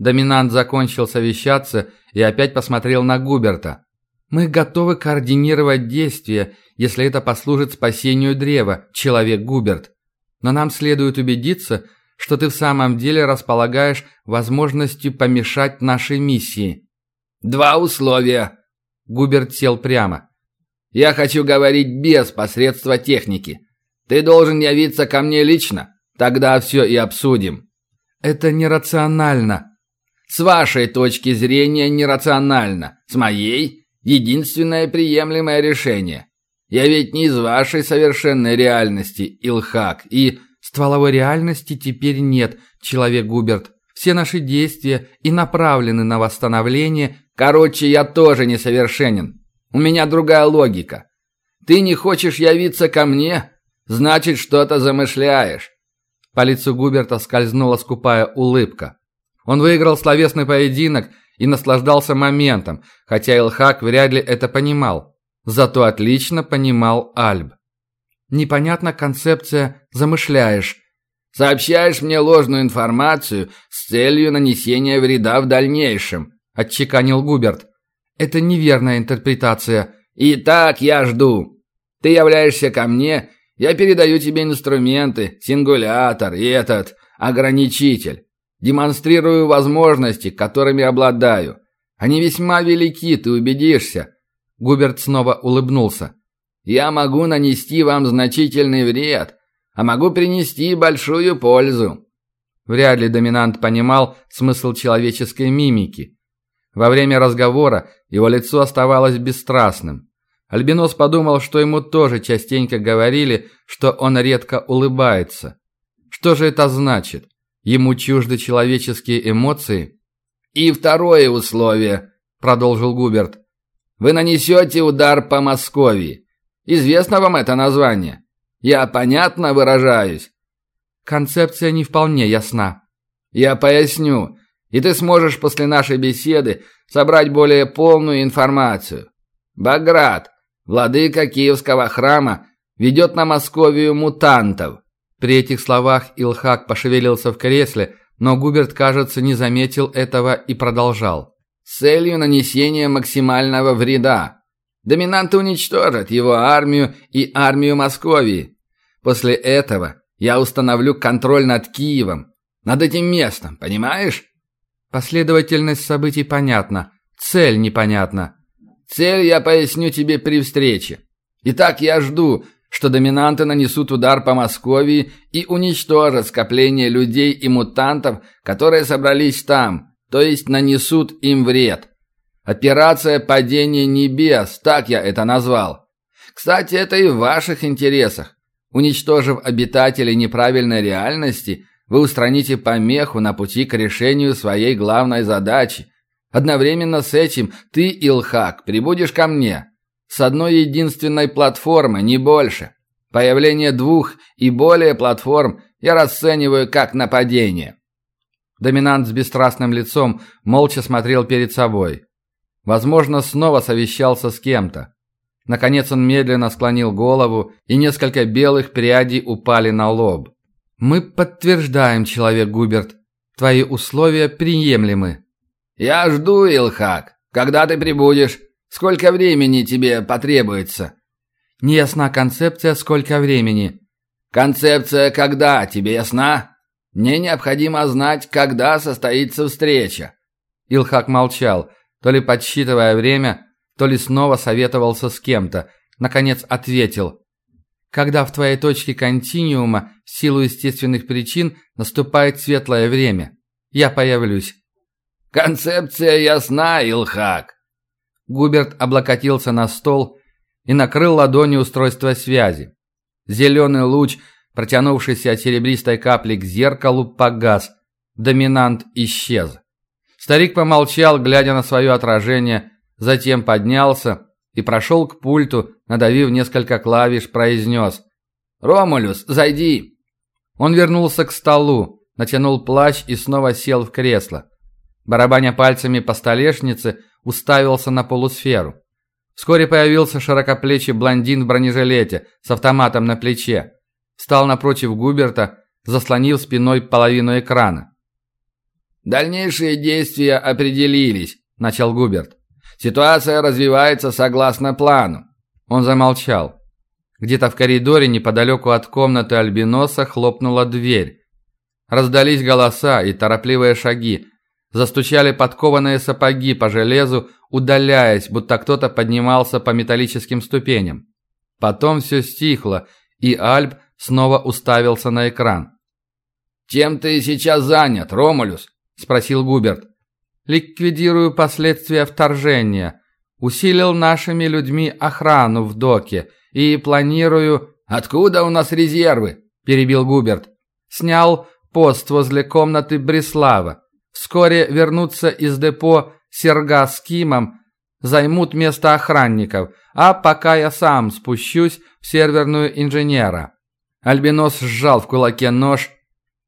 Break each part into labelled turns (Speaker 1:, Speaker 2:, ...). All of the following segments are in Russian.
Speaker 1: Доминант закончил совещаться и опять посмотрел на Губерта. «Мы готовы координировать действия, если это послужит спасению древа, человек Губерт. Но нам следует убедиться, что ты в самом деле располагаешь возможностью помешать нашей миссии».
Speaker 2: «Два условия».
Speaker 1: Губерт сел прямо.
Speaker 2: «Я хочу говорить без посредства техники. Ты должен явиться ко мне лично. Тогда все и обсудим».
Speaker 1: «Это нерационально».
Speaker 2: «С вашей точки зрения нерационально. С моей – единственное приемлемое решение. Я ведь не из вашей совершенной реальности, Илхак, и...»
Speaker 1: «Стволовой реальности теперь нет, человек Губерт. Все наши действия и направлены на восстановление...»
Speaker 2: «Короче, я тоже несовершенен. У меня другая логика. Ты не хочешь явиться ко мне? Значит, что-то замышляешь».
Speaker 1: По лицу Губерта скользнула скупая улыбка. Он выиграл словесный поединок и наслаждался моментом, хотя Илхак вряд ли это понимал. Зато отлично понимал Альб. Непонятна концепция «замышляешь».
Speaker 2: «Сообщаешь мне ложную информацию с целью нанесения вреда в дальнейшем», – отчеканил Губерт.
Speaker 1: «Это неверная интерпретация».
Speaker 2: «Итак, я жду. Ты являешься ко мне, я передаю тебе инструменты, сингулятор и этот ограничитель. Демонстрирую возможности, которыми обладаю. Они весьма велики, ты убедишься».
Speaker 1: Губерт снова улыбнулся.
Speaker 2: Я могу нанести вам значительный вред, а могу принести большую пользу».
Speaker 1: Вряд ли доминант понимал смысл человеческой мимики. Во время разговора его лицо оставалось бесстрастным. Альбинос подумал, что ему тоже частенько говорили, что он редко улыбается. Что же это значит? Ему чужды человеческие эмоции?
Speaker 2: «И второе условие», — продолжил Губерт. «Вы нанесете удар по Московии. Известно вам это название? Я понятно выражаюсь?»
Speaker 1: «Концепция не вполне ясна».
Speaker 2: «Я поясню, и ты сможешь после нашей беседы собрать более полную информацию. Баграт, владыка Киевского храма, ведет на Московию мутантов».
Speaker 1: При этих словах Илхак пошевелился в кресле, но Губерт, кажется, не заметил этого и продолжал.
Speaker 2: «С целью нанесения максимального вреда. Доминанты уничтожат его армию и армию Московии. После этого я установлю контроль над Киевом, над этим местом, понимаешь?
Speaker 1: Последовательность событий понятна, цель непонятна.
Speaker 2: Цель я поясню тебе при встрече. Итак, я жду, что доминанты нанесут удар по Московии и уничтожат скопление людей и мутантов, которые собрались там, то есть нанесут им вред. Операция «Падение небес», так я это назвал. Кстати, это и в ваших интересах. Уничтожив обитателей неправильной реальности, вы устраните помеху на пути к решению своей главной задачи. Одновременно с этим ты, Илхак, прибудешь ко мне. С одной единственной платформы, не больше. Появление двух и более платформ я расцениваю как нападение.
Speaker 1: Доминант с бесстрастным лицом молча смотрел перед собой. Возможно, снова совещался с кем-то. Наконец он медленно склонил голову, и несколько белых прядей упали на лоб. «Мы подтверждаем, человек Губерт. Твои условия приемлемы».
Speaker 2: «Я жду, Илхак. Когда ты прибудешь? Сколько времени тебе потребуется?»
Speaker 1: «Не ясна концепция, сколько времени».
Speaker 2: «Концепция когда? Тебе ясна? Мне необходимо знать, когда состоится встреча».
Speaker 1: Илхак молчал то ли подсчитывая время, то ли снова советовался с кем-то. Наконец ответил. «Когда в твоей точке континиума в силу естественных причин наступает светлое время, я появлюсь».
Speaker 2: «Концепция ясна, Илхак!»
Speaker 1: Губерт облокотился на стол и накрыл ладонью устройство связи. Зеленый луч, протянувшийся от серебристой капли к зеркалу, погас. Доминант исчез. Старик помолчал, глядя на свое отражение, затем поднялся и прошел к пульту, надавив несколько клавиш, произнес «Ромулюс, зайди!». Он вернулся к столу, натянул плащ и снова сел в кресло. Барабаня пальцами по столешнице, уставился на полусферу. Вскоре появился широкоплечий блондин в бронежилете с автоматом на плече. Встал напротив Губерта, заслонил спиной половину экрана.
Speaker 2: Дальнейшие действия определились, начал Губерт. Ситуация развивается согласно плану.
Speaker 1: Он замолчал. Где-то в коридоре неподалеку от комнаты Альбиноса хлопнула дверь. Раздались голоса и торопливые шаги. Застучали подкованные сапоги по железу, удаляясь, будто кто-то поднимался по металлическим ступеням. Потом все стихло, и Альб снова уставился на экран.
Speaker 2: «Чем ты сейчас занят, Ромулюс?» – спросил Губерт.
Speaker 1: «Ликвидирую последствия вторжения. Усилил нашими людьми охрану в доке и планирую...»
Speaker 2: «Откуда у нас резервы?»
Speaker 1: – перебил Губерт. «Снял пост возле комнаты Бреслава. Вскоре вернутся из депо Серга с Кимом, займут место охранников, а пока я сам спущусь в серверную инженера». Альбинос сжал в кулаке нож,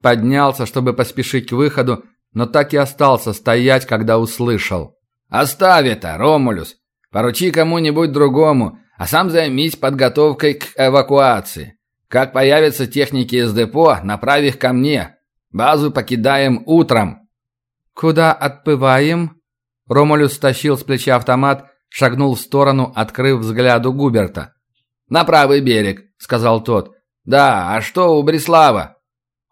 Speaker 1: поднялся, чтобы поспешить к выходу, но так и остался стоять, когда услышал.
Speaker 2: «Оставь это, Ромулюс. Поручи кому-нибудь другому, а сам займись подготовкой к эвакуации. Как появятся техники из депо, направь их ко мне. Базу покидаем утром».
Speaker 1: «Куда отбываем?» Ромулюс стащил с плеча автомат, шагнул в сторону, открыв взгляду Губерта.
Speaker 2: «На правый берег», — сказал тот. «Да, а что у Бреслава?»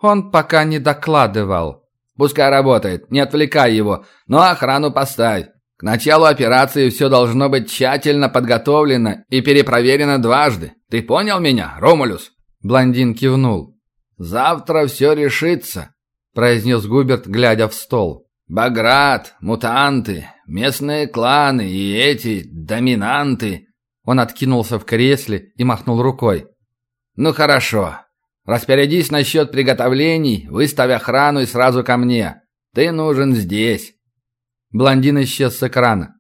Speaker 1: «Он пока не докладывал».
Speaker 2: «Пускай работает, не отвлекай его, но охрану поставь. К началу операции все должно быть тщательно подготовлено и перепроверено дважды. Ты понял меня, Ромулюс?»
Speaker 1: Блондин кивнул.
Speaker 2: «Завтра все решится», — произнес Губерт, глядя в стол. «Баграт, мутанты, местные кланы и эти доминанты».
Speaker 1: Он откинулся в кресле и махнул рукой.
Speaker 2: «Ну хорошо. Распорядись насчет приготовлений, выставь охрану и сразу ко мне. Ты нужен здесь».
Speaker 1: Блондин исчез с экрана.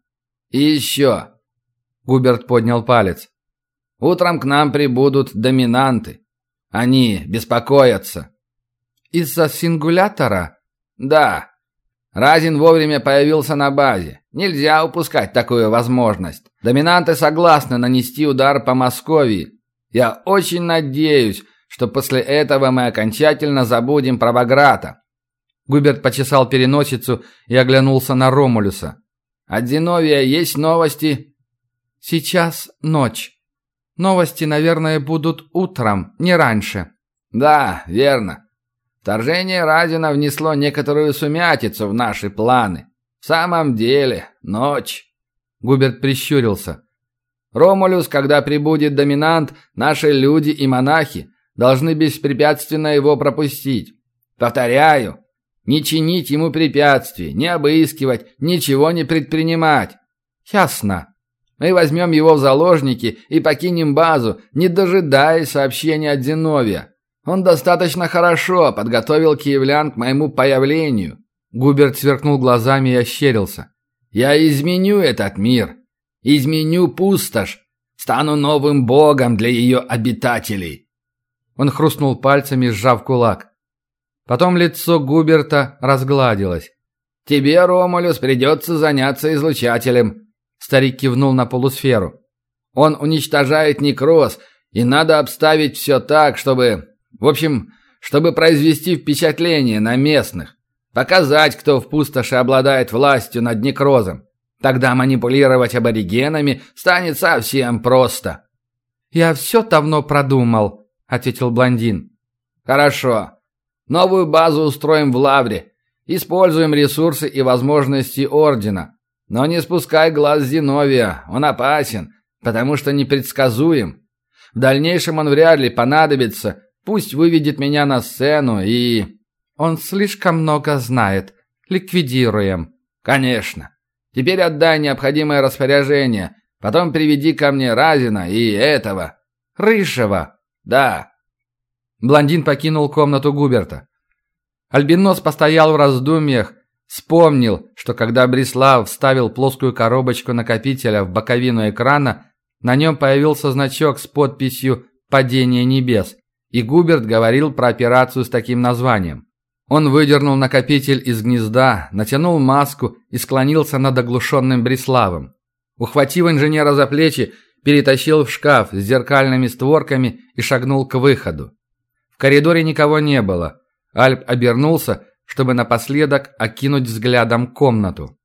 Speaker 2: «И еще».
Speaker 1: Губерт поднял палец.
Speaker 2: «Утром к нам прибудут доминанты. Они беспокоятся».
Speaker 1: «Из-за сингулятора?»
Speaker 2: «Да. Разин вовремя появился на базе. Нельзя упускать такую возможность. Доминанты согласны нанести удар по Москве. Я очень надеюсь, что после этого мы окончательно забудем про Баграта.
Speaker 1: Губерт почесал переносицу и оглянулся на Ромулюса.
Speaker 2: «От Зиновия есть новости?»
Speaker 1: «Сейчас ночь. Новости, наверное, будут утром, не раньше».
Speaker 2: «Да, верно. Вторжение Разина внесло некоторую сумятицу в наши планы. В самом деле, ночь».
Speaker 1: Губерт прищурился.
Speaker 2: «Ромулюс, когда прибудет доминант, наши люди и монахи должны беспрепятственно его пропустить. Повторяю, не чинить ему препятствий, не обыскивать, ничего не предпринимать. Ясно. Мы возьмем его в заложники и покинем базу, не дожидаясь сообщения от Зиновия. Он достаточно хорошо подготовил киевлян к моему появлению.
Speaker 1: Губерт сверкнул глазами и ощерился.
Speaker 2: Я изменю этот мир. Изменю пустошь. Стану новым богом для ее обитателей.
Speaker 1: Он хрустнул пальцами, сжав кулак. Потом лицо Губерта разгладилось.
Speaker 2: «Тебе, Ромулюс, придется заняться излучателем», — старик кивнул на полусферу. «Он уничтожает некроз, и надо обставить все так, чтобы... В общем, чтобы произвести впечатление на местных. Показать, кто в пустоши обладает властью над некрозом. Тогда манипулировать аборигенами станет совсем просто».
Speaker 1: «Я все давно продумал», — ответил блондин.
Speaker 2: «Хорошо. Новую базу устроим в Лавре. Используем ресурсы и возможности Ордена. Но не спускай глаз Зиновия, он опасен, потому что непредсказуем. В дальнейшем он вряд ли понадобится, пусть выведет меня на сцену и...
Speaker 1: Он слишком много знает. Ликвидируем.
Speaker 2: Конечно. Теперь отдай необходимое распоряжение, потом приведи ко мне Разина и этого.
Speaker 1: Рыжего.
Speaker 2: Да.
Speaker 1: Блондин покинул комнату Губерта. Альбинос постоял в раздумьях, вспомнил, что когда Брислав вставил плоскую коробочку накопителя в боковину экрана, на нем появился значок с подписью «Падение небес», и Губерт говорил про операцию с таким названием. Он выдернул накопитель из гнезда, натянул маску и склонился над оглушенным Бриславом. Ухватив инженера за плечи, перетащил в шкаф с зеркальными створками и шагнул к выходу коридоре никого не было. Альп обернулся, чтобы напоследок окинуть взглядом комнату.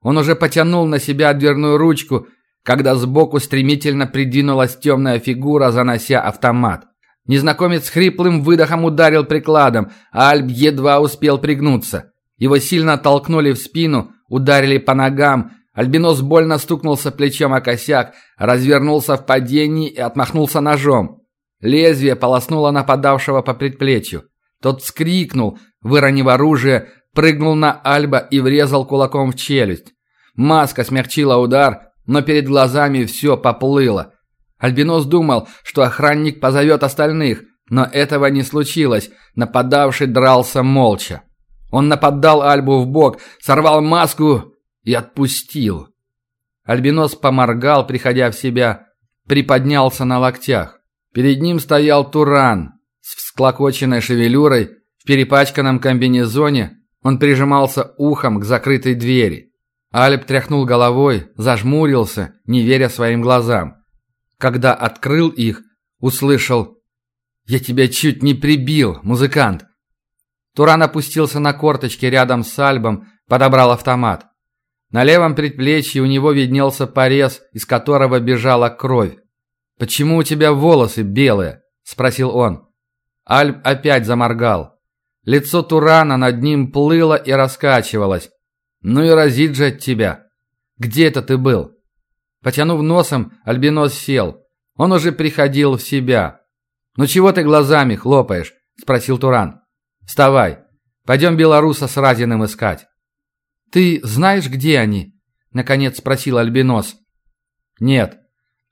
Speaker 1: Он уже потянул на себя дверную ручку, когда сбоку стремительно придвинулась темная фигура, занося автомат. Незнакомец хриплым выдохом ударил прикладом, а Альб едва успел пригнуться. Его сильно толкнули в спину, ударили по ногам. Альбинос больно стукнулся плечом о косяк, развернулся в падении и отмахнулся ножом. Лезвие полоснуло нападавшего по предплечью. Тот вскрикнул, выронив оружие, прыгнул на Альба и врезал кулаком в челюсть. Маска смягчила удар, но перед глазами все поплыло. Альбинос думал, что охранник позовет остальных, но этого не случилось. Нападавший дрался молча. Он нападал Альбу в бок, сорвал маску и отпустил. Альбинос поморгал, приходя в себя, приподнялся на локтях. Перед ним стоял Туран с всклокоченной шевелюрой, в перепачканном комбинезоне. Он прижимался ухом к закрытой двери. Альб тряхнул головой, зажмурился, не веря своим глазам. Когда открыл их, услышал «Я тебя чуть не прибил, музыкант!» Туран опустился на корточки рядом с Альбом, подобрал автомат. На левом предплечье у него виднелся порез, из которого бежала кровь. «Почему у тебя волосы белые?» – спросил он. Альб опять заморгал. Лицо Турана над ним плыло и раскачивалось. «Ну и разит же от тебя. Где это ты был?» Потянув носом, Альбинос сел. Он уже приходил в себя. «Ну чего ты глазами хлопаешь?» – спросил Туран. «Вставай. Пойдем белоруса с Разиным искать». «Ты знаешь, где они?» – наконец спросил Альбинос. «Нет».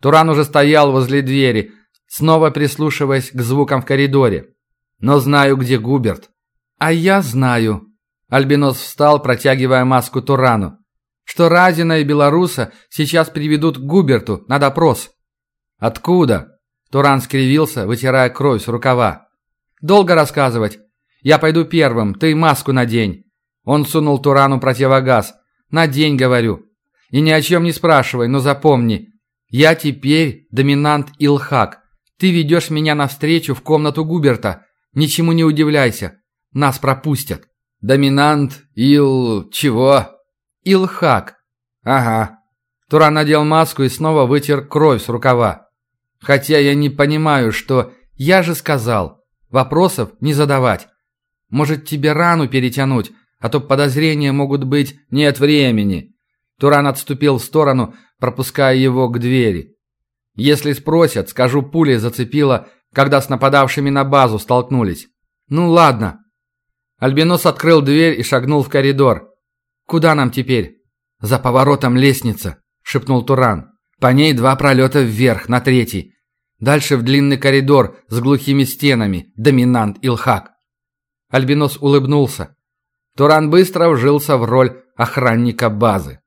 Speaker 1: Туран уже стоял возле двери, снова прислушиваясь к звукам в коридоре. «Но знаю, где Губерт». «А я знаю». Альбинос встал, протягивая маску Турану что Разина и Белоруса сейчас приведут к Губерту на допрос. Откуда? Туран скривился, вытирая кровь с рукава. Долго рассказывать. Я пойду первым, ты маску надень. Он сунул Турану противогаз. Надень, говорю. И ни о чем не спрашивай, но запомни. Я теперь доминант Илхак. Ты ведешь меня навстречу в комнату Губерта. Ничему не удивляйся. Нас пропустят. Доминант Ил... чего? Илхак. Ага. Туран надел маску и снова вытер кровь с рукава. Хотя я не понимаю, что... Я же сказал. Вопросов не задавать. Может, тебе рану перетянуть, а то подозрения могут быть не от времени. Туран отступил в сторону, пропуская его к двери. Если спросят, скажу, пуля зацепила, когда с нападавшими на базу столкнулись. Ну ладно. Альбинос открыл дверь и шагнул в коридор. Куда нам теперь?» «За поворотом лестница», — шепнул Туран. «По ней два пролета вверх, на третий. Дальше в длинный коридор с глухими стенами, доминант Илхак». Альбинос улыбнулся. Туран быстро вжился в роль охранника базы.